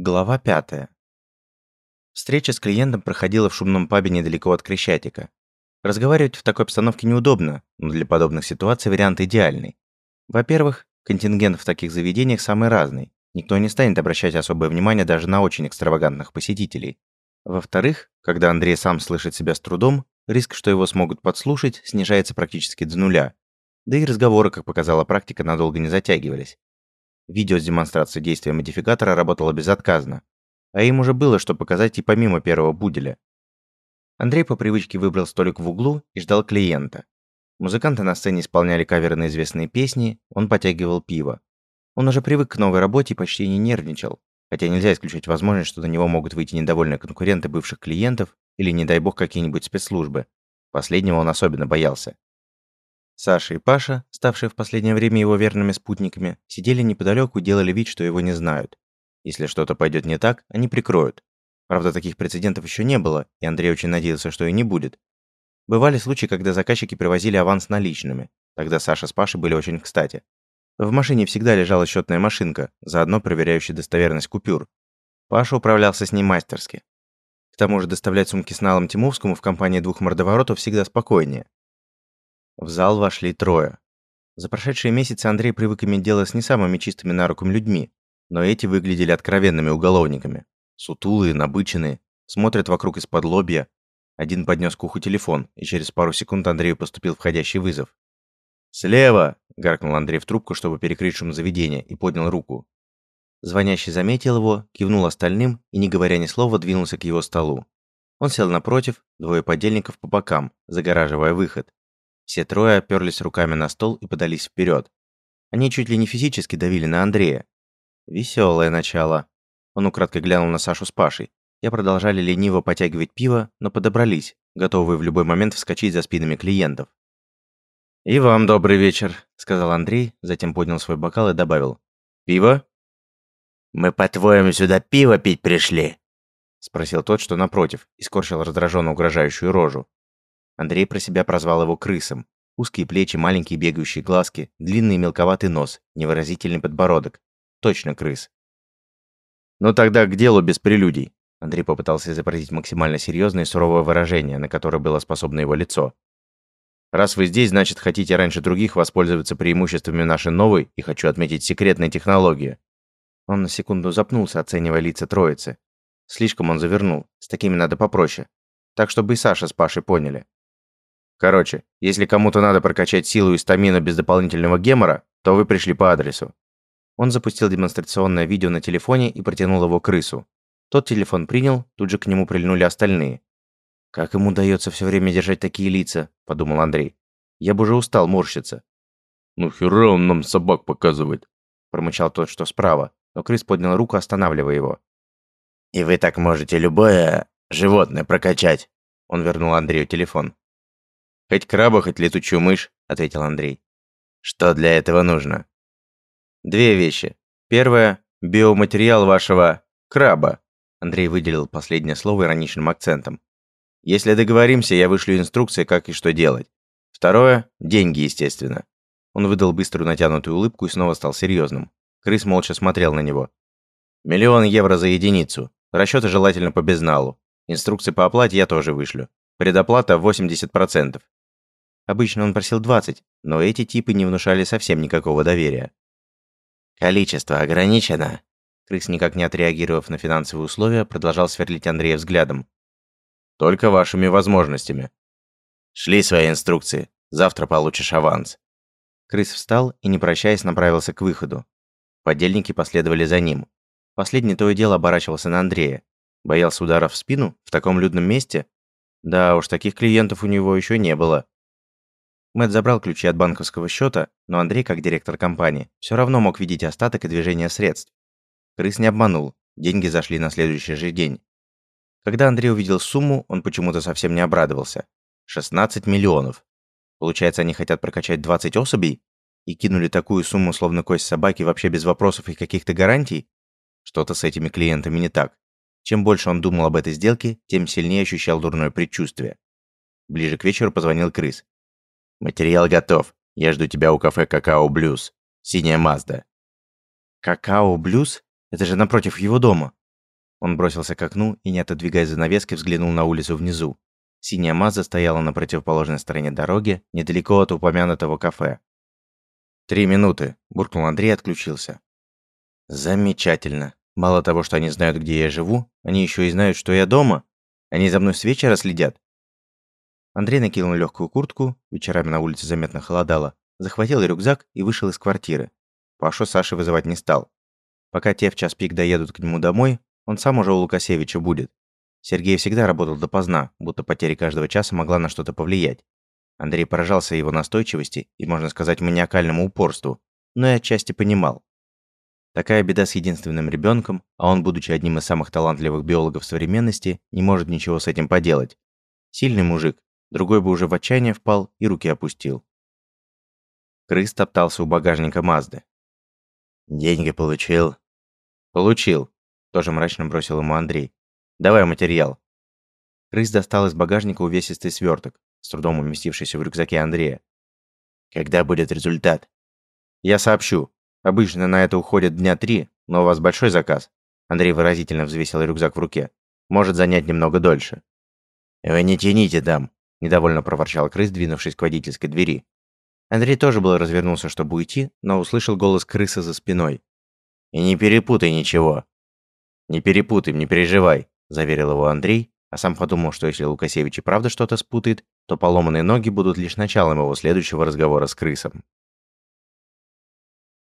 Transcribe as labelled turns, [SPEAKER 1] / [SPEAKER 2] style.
[SPEAKER 1] Глава пятая. Встреча с клиентом проходила в шумном пабе недалеко от Крещатика. Разговаривать в такой обстановке неудобно, но для подобных ситуаций вариант идеальный. Во-первых, контингент в таких заведениях самый разный. Никто не станет обращать особое внимание даже на очень экстравагантных посетителей. Во-вторых, когда Андрей сам слышит себя с трудом, риск, что его смогут подслушать, снижается практически до нуля. Да и разговоры, как показала практика, надолго не затягивались. Видео с демонстрацией действия модификатора работало безотказно. А им уже было что показать и помимо первого буделя. Андрей по привычке выбрал столик в углу и ждал клиента. Музыканты на сцене исполняли каверы на известные песни, он потягивал пиво. Он уже привык к новой работе и почти не нервничал, хотя нельзя исключить возможность, что на него могут выйти недовольные конкуренты бывших клиентов или, не дай бог, какие-нибудь спецслужбы. Последнего он особенно боялся. Саша и Паша, ставшие в последнее время его верными спутниками, сидели неподалеку и делали вид, что его не знают. Если что-то пойдет не так, они прикроют. Правда, таких прецедентов еще не было, и Андрей очень надеялся, что и не будет. Бывали случаи, когда заказчики привозили аванс наличными. Тогда Саша с Пашей были очень кстати. В машине всегда лежала счетная машинка, заодно проверяющая достоверность купюр. Паша управлялся с ней мастерски. К тому же доставлять сумки с налом Тимовскому в компании двух мордоворотов всегда спокойнее. В зал вошли трое. За прошедшие месяцы Андрей привык иметь дело с не самыми чистыми на руку людьми, но эти выглядели откровенными уголовниками. Сутулые, набыченные, смотрят вокруг из-под лобья. Один поднес к уху телефон, и через пару секунд Андрею поступил входящий вызов. «Слева!» – гаркнул Андрей в трубку, чтобы перекрыть шум заведения, и поднял руку. Звонящий заметил его, кивнул остальным и, не говоря ни слова, двинулся к его столу. Он сел напротив, двое подельников по бокам, загораживая выход. Все трое оперлись руками на стол и подались вперед. Они чуть ли не физически давили на Андрея. Веселое начало. Он украдкой глянул на Сашу с Пашей. Я продолжали лениво потягивать пиво, но подобрались, готовые в любой момент вскочить за спинами клиентов. «И вам добрый вечер», — сказал Андрей, затем поднял свой бокал и добавил. «Пиво?»
[SPEAKER 2] «Мы, по-твоему, сюда пиво пить пришли?»
[SPEAKER 1] — спросил тот, что напротив, и скорчил раздраженно угрожающую рожу. Андрей про себя прозвал его крысом. Узкие плечи, маленькие бегающие глазки, длинный мелковатый нос, невыразительный подбородок. Точно крыс. «Ну тогда к делу без прелюдий», Андрей попытался изобразить максимально серьезное и суровое выражение, на которое было способно его лицо. «Раз вы здесь, значит, хотите раньше других воспользоваться преимуществами нашей новой и, хочу отметить, секретной технологии». Он на секунду запнулся, оценивая лица троицы. Слишком он завернул, с такими надо попроще. Так, чтобы и Саша с Пашей поняли. Короче, если кому-то надо прокачать силу и стамину без дополнительного гемора, то вы пришли по адресу. Он запустил демонстрационное видео на телефоне и протянул его крысу. Тот телефон принял, тут же к нему прильнули остальные. «Как ему удается все время держать такие лица?» – подумал Андрей. «Я бы уже устал морщиться».
[SPEAKER 3] «Ну хера он нам собак показывает?»
[SPEAKER 1] – промычал тот, что справа, но крыс поднял руку, останавливая его.
[SPEAKER 2] «И вы так можете любое животное прокачать?»
[SPEAKER 1] Он вернул Андрею телефон. «Хоть краба, хоть летучую мышь», — ответил Андрей.
[SPEAKER 2] «Что для этого нужно?»
[SPEAKER 1] «Две вещи. Первое — биоматериал вашего краба», — Андрей выделил последнее слово ироничным акцентом. «Если договоримся, я вышлю инструкции, как и что делать. Второе — деньги, естественно». Он выдал быструю натянутую улыбку и снова стал серьезным. Крыс молча смотрел на него. «Миллион евро за единицу. Расчеты желательно по безналу. Инструкции по оплате я тоже вышлю. Предоплата 80%. Обычно он просил 20, но эти типы не внушали совсем никакого доверия.
[SPEAKER 2] «Количество ограничено?»
[SPEAKER 1] Крыс, никак не отреагировав на финансовые условия, продолжал сверлить Андрея взглядом. «Только вашими возможностями».
[SPEAKER 2] «Шли свои инструкции. Завтра получишь аванс».
[SPEAKER 1] Крыс встал и, не прощаясь, направился к выходу. Подельники последовали за ним. Последний то и дело оборачивался на Андрея. Боялся удара в спину в таком людном месте? Да уж, таких клиентов у него еще не было. Мэтт забрал ключи от банковского счета, но Андрей, как директор компании, все равно мог видеть остаток и движение средств. Крыс не обманул, деньги зашли на следующий же день. Когда Андрей увидел сумму, он почему-то совсем не обрадовался. 16 миллионов. Получается, они хотят прокачать 20 особей? И кинули такую сумму, словно кость собаки, вообще без вопросов и каких-то гарантий? Что-то с этими клиентами не так. Чем больше он думал об этой сделке, тем сильнее ощущал дурное предчувствие. Ближе к вечеру позвонил Крыс.
[SPEAKER 2] «Материал готов. Я жду тебя у кафе «Какао Блюз». Синяя Мазда».
[SPEAKER 1] «Какао Блюз? Это же напротив его дома. Он бросился к окну и, не отодвигая занавески, взглянул на улицу внизу. Синяя Маза стояла на противоположной стороне дороги, недалеко от упомянутого кафе. «Три минуты», – буркнул Андрей и отключился. «Замечательно. Мало того, что они знают, где я живу, они еще и знают, что я дома. Они за мной с вечера следят». Андрей накинул легкую куртку, вечерами на улице заметно холодало, захватил рюкзак и вышел из квартиры. Пашу Саши вызывать не стал. Пока те в час пик доедут к нему домой, он сам уже у Лукасевича будет. Сергей всегда работал допоздна, будто потеря каждого часа могла на что-то повлиять. Андрей поражался его настойчивости и, можно сказать, маниакальному упорству, но и отчасти понимал. Такая беда с единственным ребенком, а он, будучи одним из самых талантливых биологов современности, не может ничего с этим поделать. Сильный мужик, другой бы уже в отчаяние впал и руки опустил. Крыс топтался у багажника Мазды.
[SPEAKER 2] Деньги получил.
[SPEAKER 1] Получил, тоже мрачно бросил ему Андрей. Давай материал. Крыс достал из багажника увесистый сверток, с трудом уместившийся в рюкзаке Андрея.
[SPEAKER 2] Когда будет результат?
[SPEAKER 1] Я сообщу. Обычно на это уходит дня три, но у вас большой заказ. Андрей выразительно взвесил рюкзак в руке. Может занять немного дольше.
[SPEAKER 2] Вы не тяните там,
[SPEAKER 1] недовольно проворчал крыс, двинувшись к водительской двери. Андрей тоже был развернулся, чтобы уйти, но услышал голос крысы за спиной.
[SPEAKER 2] И не перепутай ничего.
[SPEAKER 1] Не перепутай, не переживай заверил его Андрей, а сам подумал, что если Лукасевич и правда что-то спутает, то поломанные ноги будут лишь началом его следующего разговора с крысом.